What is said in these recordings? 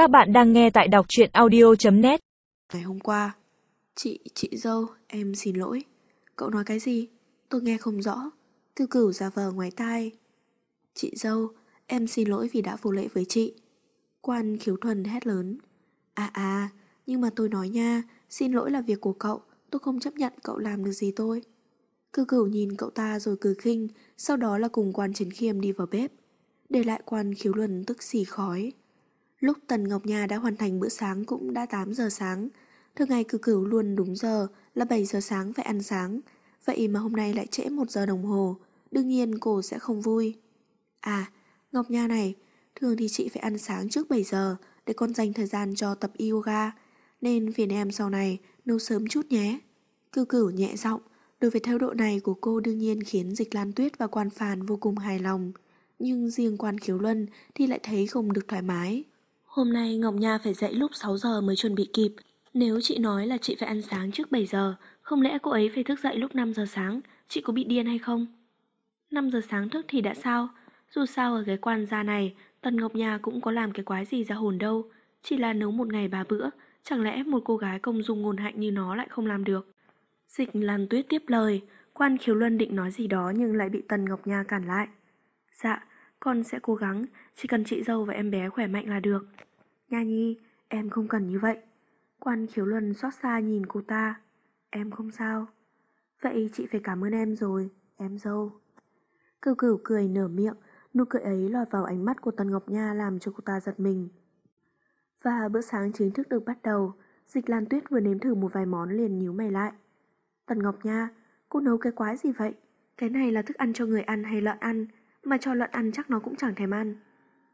Các bạn đang nghe tại đọc truyện audio.net Ngày hôm qua Chị, chị dâu, em xin lỗi. Cậu nói cái gì? Tôi nghe không rõ. Cư cửu ra vờ ngoài tai. Chị dâu, em xin lỗi vì đã vô lễ với chị. Quan khiếu thuần hét lớn. À à, nhưng mà tôi nói nha Xin lỗi là việc của cậu. Tôi không chấp nhận cậu làm được gì tôi. Cư cửu nhìn cậu ta rồi cười khinh Sau đó là cùng quan chiến khiêm đi vào bếp. Để lại quan khiếu luân tức xì khói. Lúc Tần Ngọc Nha đã hoàn thành bữa sáng cũng đã 8 giờ sáng. Thường ngày cử cửu luôn đúng giờ là 7 giờ sáng phải ăn sáng. Vậy mà hôm nay lại trễ 1 giờ đồng hồ. Đương nhiên cô sẽ không vui. À, Ngọc Nha này, thường thì chị phải ăn sáng trước 7 giờ để con dành thời gian cho tập yoga. Nên phiền em sau này nấu sớm chút nhé. Cư cửu nhẹ giọng, đối với thái độ này của cô đương nhiên khiến Dịch Lan Tuyết và quan phàn vô cùng hài lòng. Nhưng riêng quan khiếu luân thì lại thấy không được thoải mái. Hôm nay Ngọc Nha phải dậy lúc 6 giờ mới chuẩn bị kịp. Nếu chị nói là chị phải ăn sáng trước 7 giờ, không lẽ cô ấy phải thức dậy lúc 5 giờ sáng, chị có bị điên hay không? 5 giờ sáng thức thì đã sao? Dù sao ở cái quan gia này, Tần Ngọc Nha cũng có làm cái quái gì ra hồn đâu. Chỉ là nấu một ngày ba bữa, chẳng lẽ một cô gái công dung ngôn hạnh như nó lại không làm được? Dịch Lan Tuyết tiếp lời, quan khiếu luân định nói gì đó nhưng lại bị Tần Ngọc Nha cản lại. Dạ, con sẽ cố gắng, chỉ cần chị dâu và em bé khỏe mạnh là được. Nha Nhi, em không cần như vậy. Quan khiếu luân xót xa nhìn cô ta. Em không sao. Vậy chị phải cảm ơn em rồi, em dâu. Cửu cửu cười nở miệng, nụ cười ấy lọt vào ánh mắt của Tần Ngọc Nha làm cho cô ta giật mình. Và bữa sáng chính thức được bắt đầu, Dịch Lan Tuyết vừa nếm thử một vài món liền nhíu mày lại. Tần Ngọc Nha, cô nấu cái quái gì vậy? Cái này là thức ăn cho người ăn hay lợn ăn, mà cho lợn ăn chắc nó cũng chẳng thèm ăn.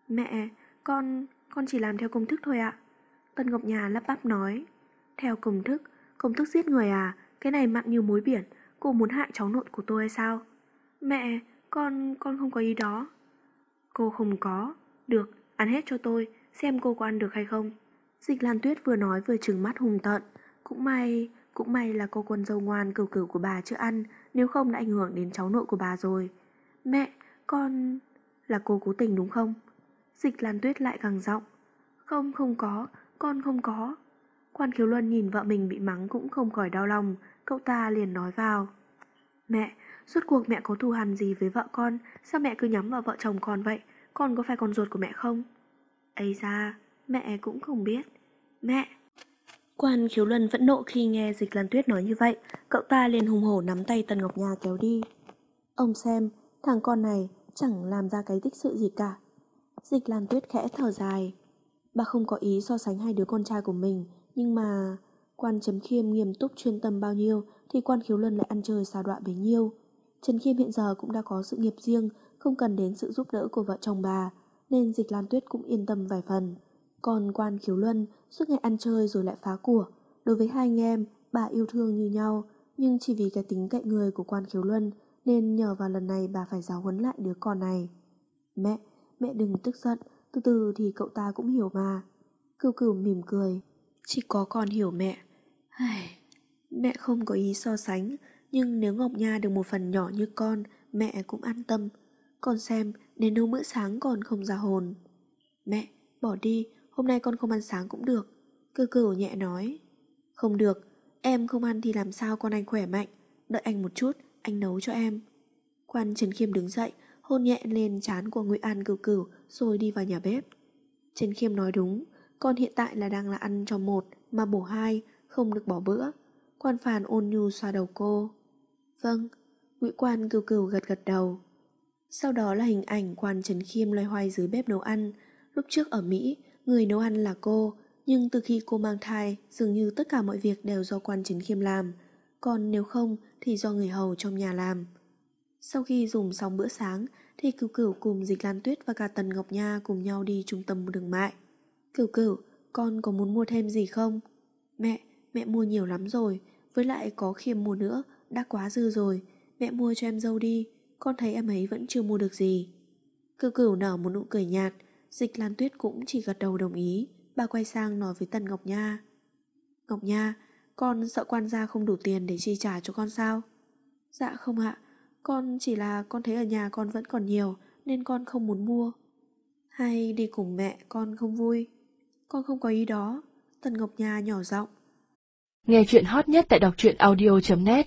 Mẹ, con, con chỉ làm theo công thức thôi ạ. Tân Ngọc Nhà lắp bắp nói. Theo công thức, công thức giết người à, cái này mặn như muối biển, cô muốn hại cháu nội của tôi hay sao? Mẹ, con, con không có ý đó. Cô không có. Được, ăn hết cho tôi, xem cô có ăn được hay không. Dịch Lan Tuyết vừa nói vừa trừng mắt hùng tận. Cũng may, cũng may là cô quân dâu ngoan cửu cửu của bà chưa ăn, nếu không đã ảnh hưởng đến cháu nội của bà rồi. Mẹ, con... Là cô cố tình đúng không? Dịch Lan Tuyết lại gằn giọng. Không, không có, con không có. Quan Khiếu Luân nhìn vợ mình bị mắng cũng không khỏi đau lòng, cậu ta liền nói vào. Mẹ, suốt cuộc mẹ có thù hằn gì với vợ con, sao mẹ cứ nhắm vào vợ chồng con vậy, con có phải con ruột của mẹ không? ấy ra, mẹ cũng không biết. Mẹ! Quan Khiếu Luân vẫn nộ khi nghe Dịch Lan Tuyết nói như vậy, cậu ta liền hùng hổ nắm tay Tần Ngọc Nha kéo đi. Ông xem, thằng con này chẳng làm ra cái tích sự gì cả. Dịch Lan Tuyết khẽ thở dài. Bà không có ý so sánh hai đứa con trai của mình, nhưng mà quan Chấm Khiêm nghiêm túc chuyên tâm bao nhiêu thì quan khiếu luân lại ăn chơi xà đọa bấy nhiêu. Trần Khiêm hiện giờ cũng đã có sự nghiệp riêng, không cần đến sự giúp đỡ của vợ chồng bà, nên Dịch Lan Tuyết cũng yên tâm vài phần. Còn quan khiếu luân suốt ngày ăn chơi rồi lại phá của. Đối với hai anh em, bà yêu thương như nhau, nhưng chỉ vì cái tính cậy người của quan khiếu luân nên nhờ vào lần này bà phải giáo huấn lại đứa con này. Mẹ, mẹ đừng tức giận, từ từ thì cậu ta cũng hiểu mà. cừu cửu mỉm cười, chỉ có con hiểu mẹ. Ai... Mẹ không có ý so sánh, nhưng nếu Ngọc Nha được một phần nhỏ như con, mẹ cũng an tâm. Con xem, đến nấu bữa sáng còn không ra hồn. Mẹ, bỏ đi, hôm nay con không ăn sáng cũng được. Cư cửu nhẹ nói. Không được, em không ăn thì làm sao con anh khỏe mạnh. Đợi anh một chút, anh nấu cho em. Quan Trần Khiêm đứng dậy, hôn nhẹ lên trán của Ngụy An cửu cửu rồi đi vào nhà bếp. Trần Khiêm nói đúng, con hiện tại là đang là ăn cho một mà bổ hai, không được bỏ bữa. Quan Phàn ôn nhu xoa đầu cô. Vâng, Ngụy Quan cửu cửu gật gật đầu. Sau đó là hình ảnh quan Trần Khiêm loay hoay dưới bếp nấu ăn. Lúc trước ở Mỹ, người nấu ăn là cô, nhưng từ khi cô mang thai, dường như tất cả mọi việc đều do quan Trần Khiêm làm. Còn nếu không thì do người hầu trong nhà làm. Sau khi dùng xong bữa sáng thì cửu cửu cùng Dịch Lan Tuyết và cả Tần Ngọc Nha cùng nhau đi trung tâm đường mại. Cửu cửu, con có muốn mua thêm gì không? Mẹ, mẹ mua nhiều lắm rồi, với lại có khiêm mua nữa, đã quá dư rồi. Mẹ mua cho em dâu đi, con thấy em ấy vẫn chưa mua được gì. Cửu cửu nở một nụ cười nhạt, Dịch Lan Tuyết cũng chỉ gật đầu đồng ý. Bà quay sang nói với Tần Ngọc Nha. Ngọc Nha, con sợ quan gia không đủ tiền để chi trả cho con sao? Dạ không ạ, con chỉ là con thấy ở nhà con vẫn còn nhiều nên con không muốn mua. Hay đi cùng mẹ con không vui? con không có ý đó. Tần Ngọc Nha nhỏ giọng. Nghe chuyện hot nhất tại đọc truyện audio.net